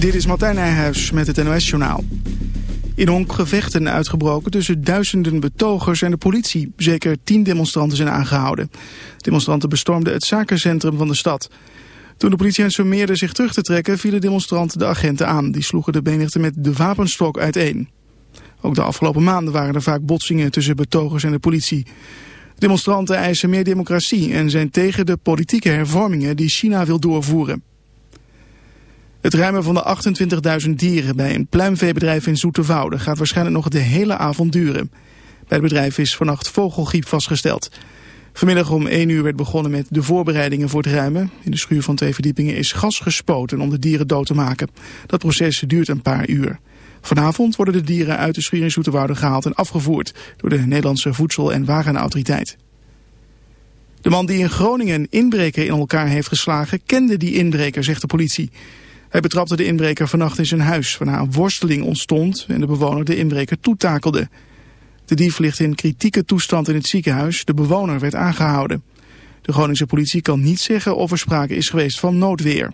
Dit is Martijn Nijhuis met het NOS-journaal. In Honk gevechten uitgebroken tussen duizenden betogers en de politie. Zeker tien demonstranten zijn aangehouden. Demonstranten bestormden het zakencentrum van de stad. Toen de politie hen sommeerde zich terug te trekken... vielen demonstranten de agenten aan. Die sloegen de menigte met de wapenstok uiteen. Ook de afgelopen maanden waren er vaak botsingen tussen betogers en de politie. Demonstranten eisen meer democratie en zijn tegen de politieke hervormingen die China wil doorvoeren. Het ruimen van de 28.000 dieren bij een pluimveebedrijf in Zoeterwoude gaat waarschijnlijk nog de hele avond duren. Bij het bedrijf is vannacht vogelgriep vastgesteld. Vanmiddag om 1 uur werd begonnen met de voorbereidingen voor het ruimen. In de schuur van twee verdiepingen is gas gespoten om de dieren dood te maken. Dat proces duurt een paar uur. Vanavond worden de dieren uit de schuur in Zoeterwoude gehaald en afgevoerd door de Nederlandse Voedsel- en Warenautoriteit. De man die in Groningen een inbreker in elkaar heeft geslagen kende die inbreker, zegt de politie. Hij betrapte de inbreker vannacht in zijn huis, waarna een worsteling ontstond en de bewoner de inbreker toetakelde. De dief ligt in kritieke toestand in het ziekenhuis. De bewoner werd aangehouden. De Groningse politie kan niet zeggen of er sprake is geweest van noodweer.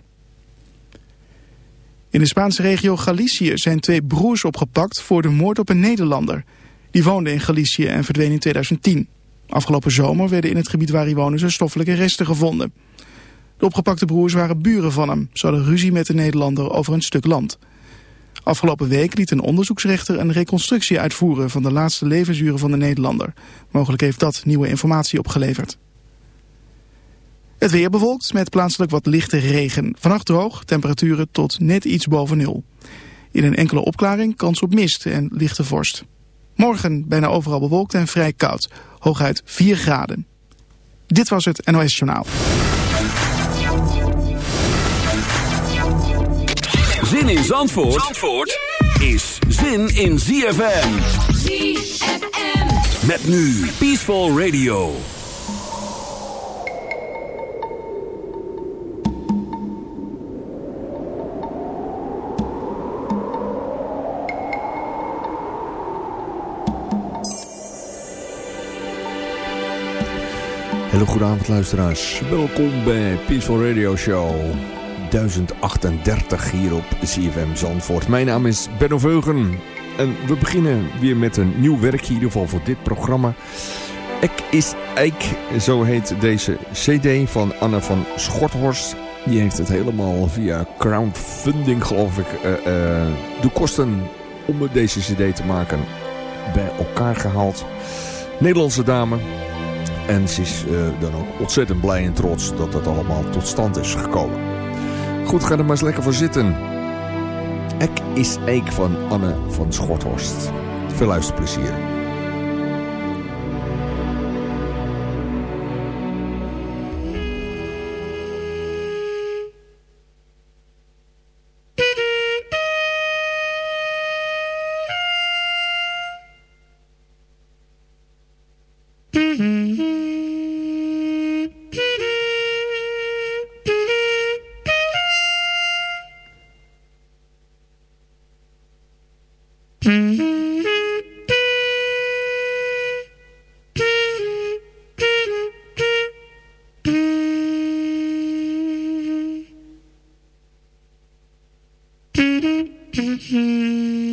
In de Spaanse regio Galicië zijn twee broers opgepakt voor de moord op een Nederlander. Die woonde in Galicië en verdween in 2010. Afgelopen zomer werden in het gebied waar hij woonde zijn stoffelijke resten gevonden. De opgepakte broers waren buren van hem. Ze hadden ruzie met de Nederlander over een stuk land. Afgelopen week liet een onderzoeksrechter een reconstructie uitvoeren van de laatste levensuren van de Nederlander. Mogelijk heeft dat nieuwe informatie opgeleverd. Het weer bewolkt met plaatselijk wat lichte regen. Vannacht droog, temperaturen tot net iets boven nul. In een enkele opklaring kans op mist en lichte vorst. Morgen bijna overal bewolkt en vrij koud. Hooguit 4 graden. Dit was het NOS Journaal. Zin in Zandvoort, Zandvoort is zin in ZFM. ZFM. Met nu Peaceful Radio. Hele goede avond luisteraars. Welkom bij Peaceful Radio Show 1038 hier op CFM Zandvoort. Mijn naam is Benno Veugen en we beginnen weer met een nieuw werkje in ieder geval voor dit programma. Ek is Eik, zo heet deze cd van Anne van Schorthorst. Die heeft het helemaal via crowdfunding geloof ik uh, uh, de kosten om deze cd te maken bij elkaar gehaald. Nederlandse dame, en ze is uh, dan ook ontzettend blij en trots dat dat allemaal tot stand is gekomen. Goed, ga er maar eens lekker voor zitten. Ek is Eik van Anne van Schorthorst. Veel luisterplezier. 음. 음, 음.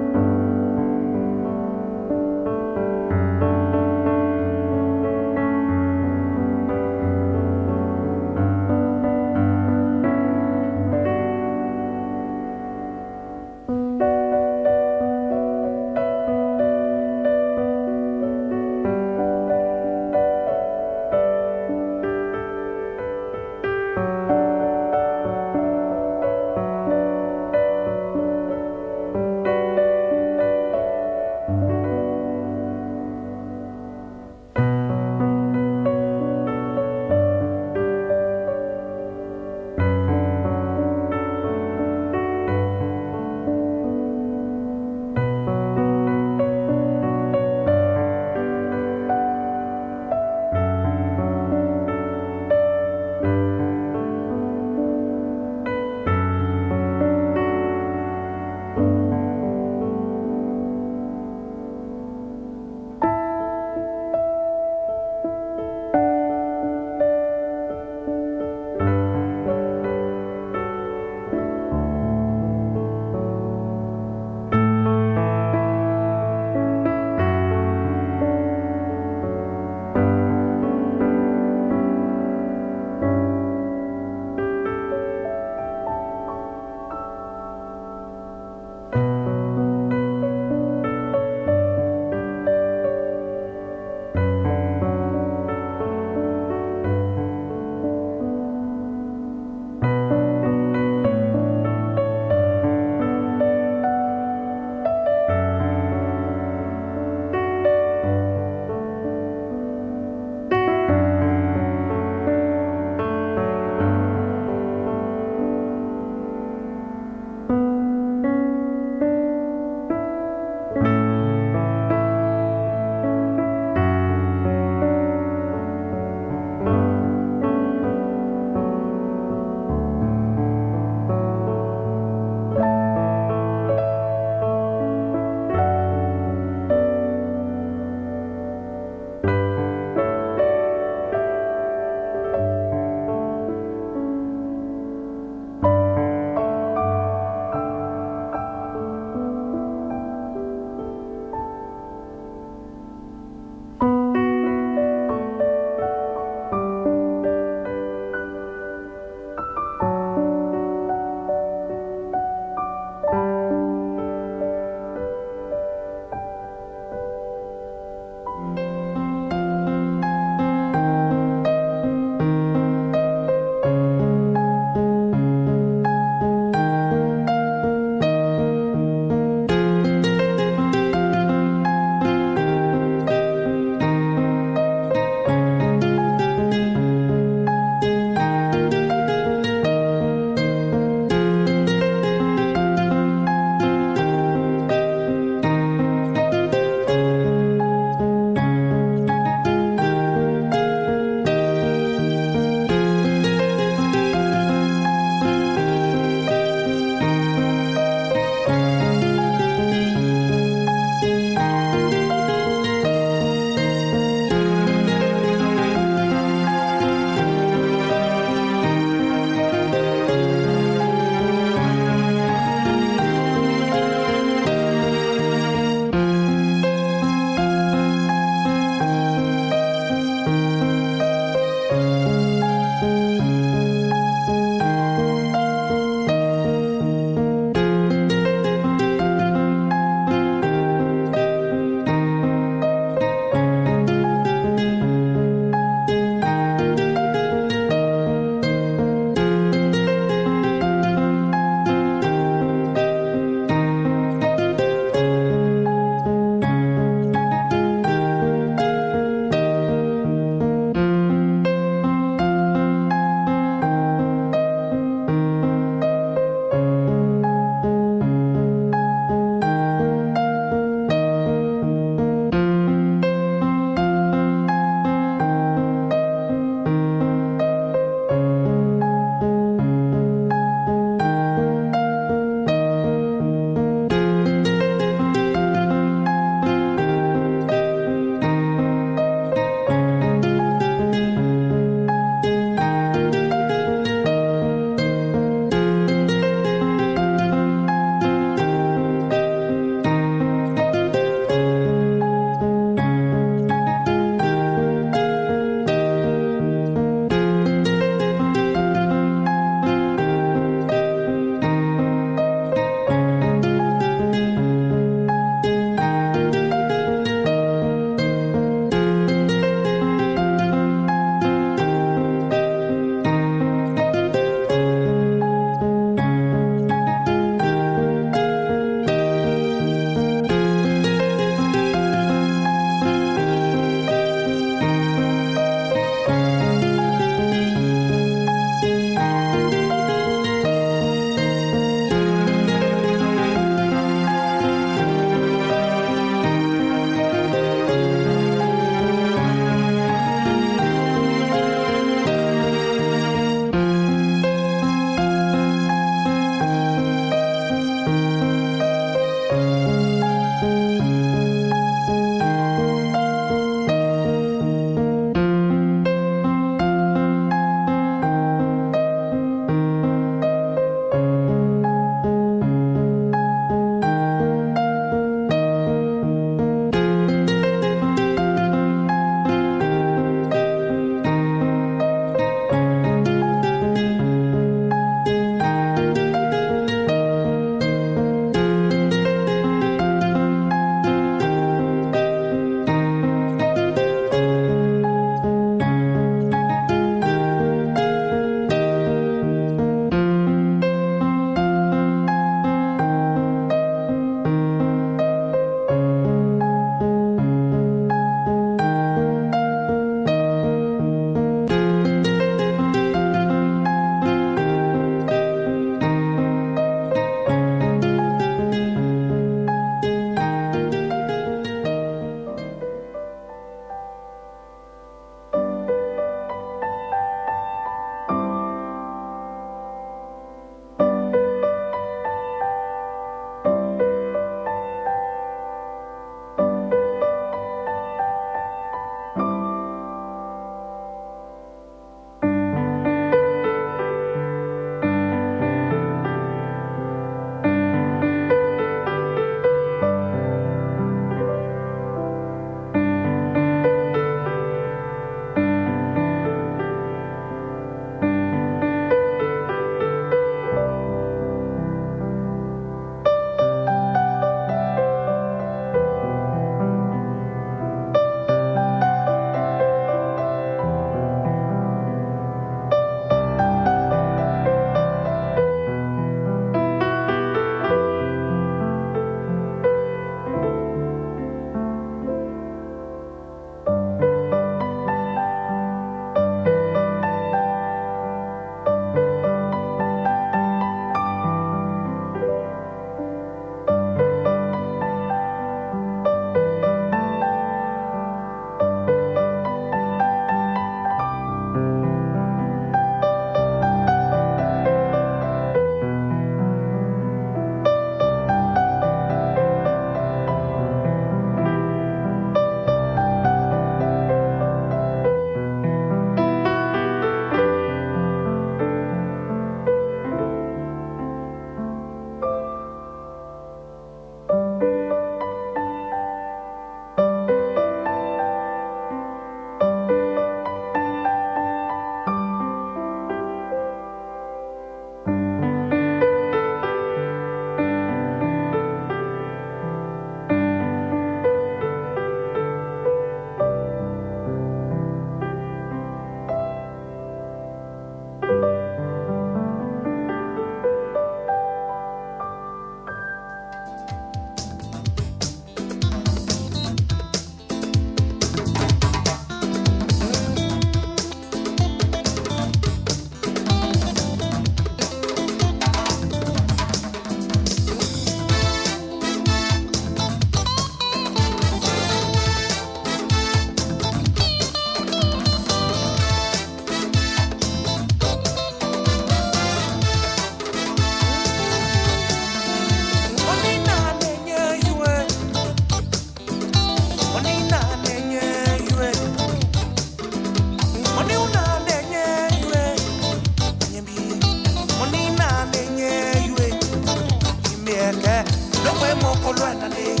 Imieke nokwe moko lwena ni.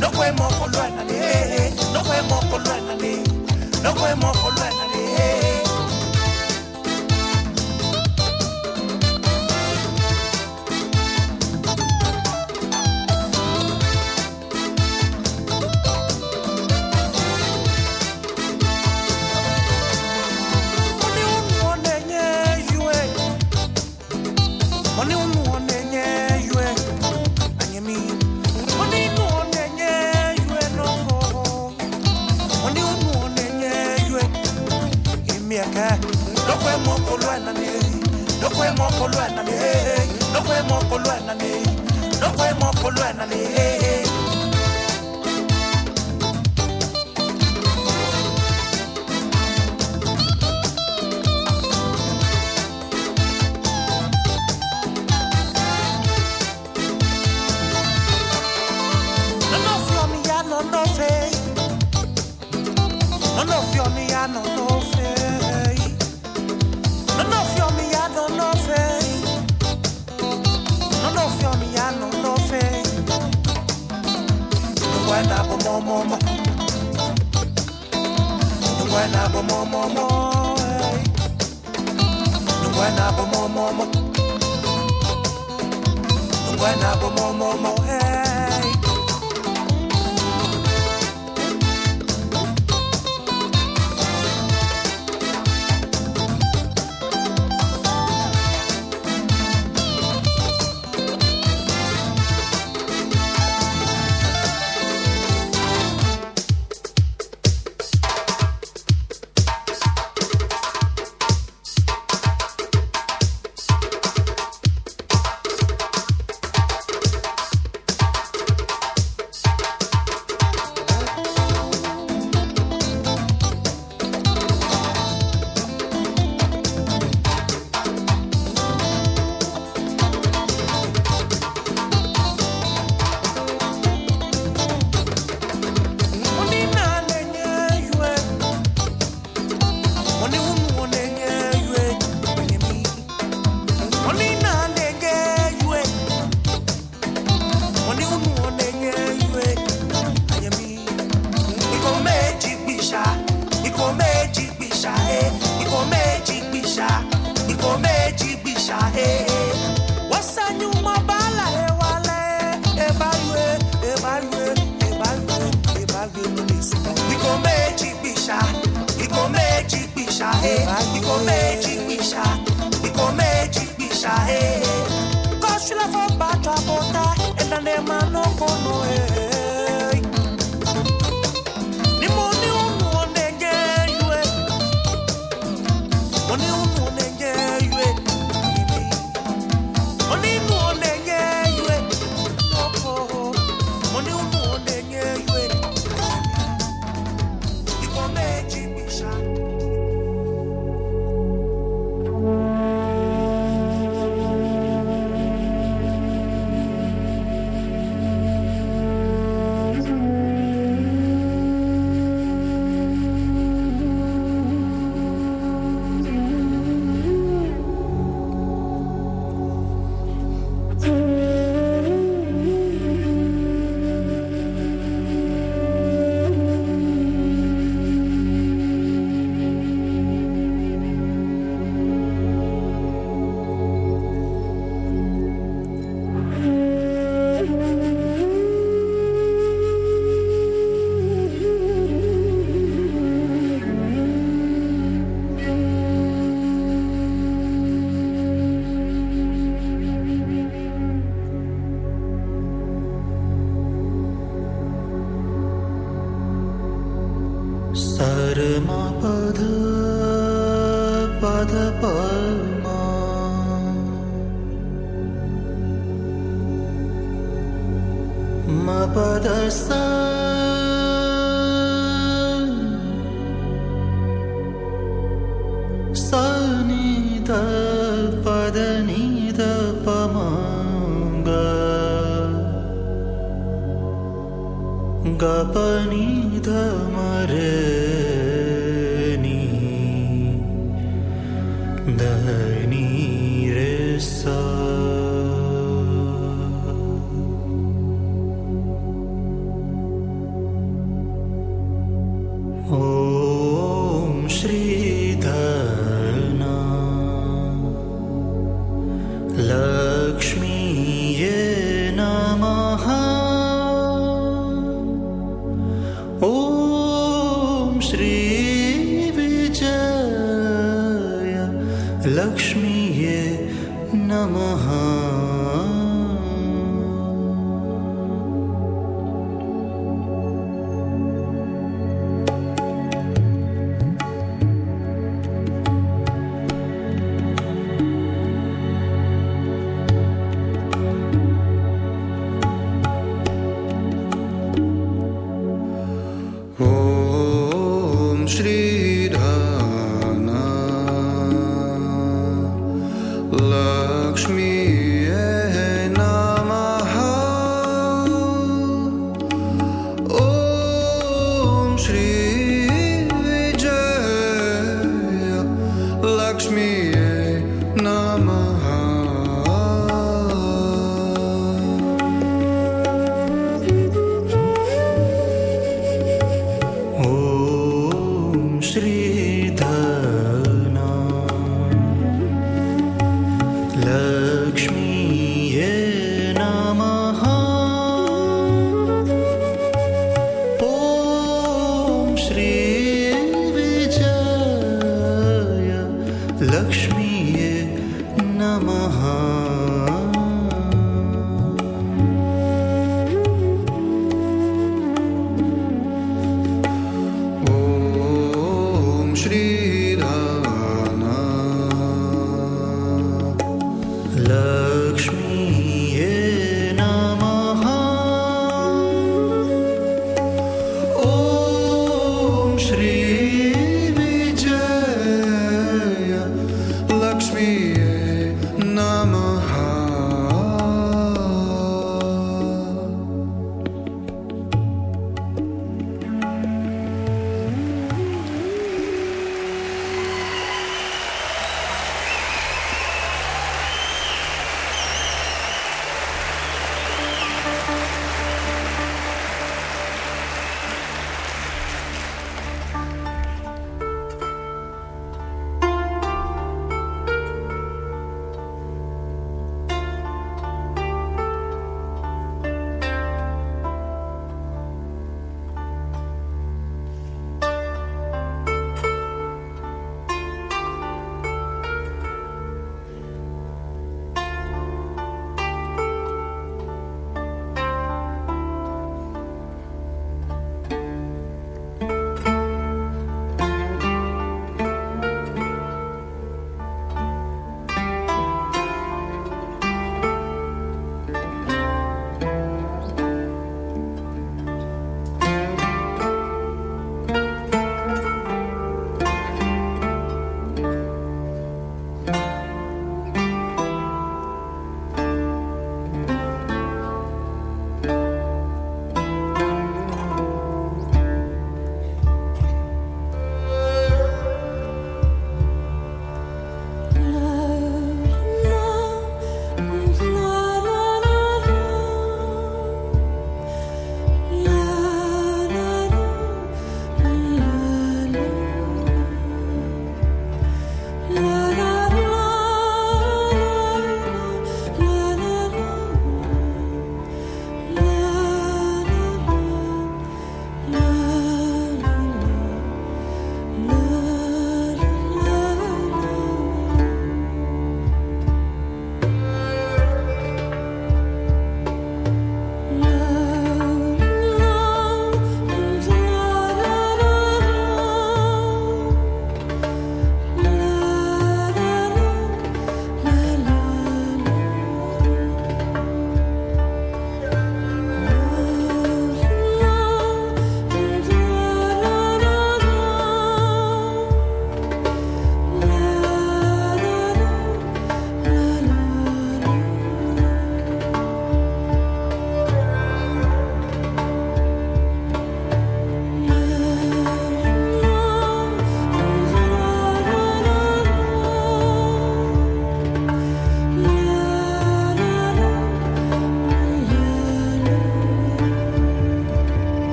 Nokwe moko lwena ni. Nokwe moko lwena ni. Nokwe moko lwena Lokwe moko No, no, feel me, I know. mama. No one up a mama. No one up a mama. No one up a mama.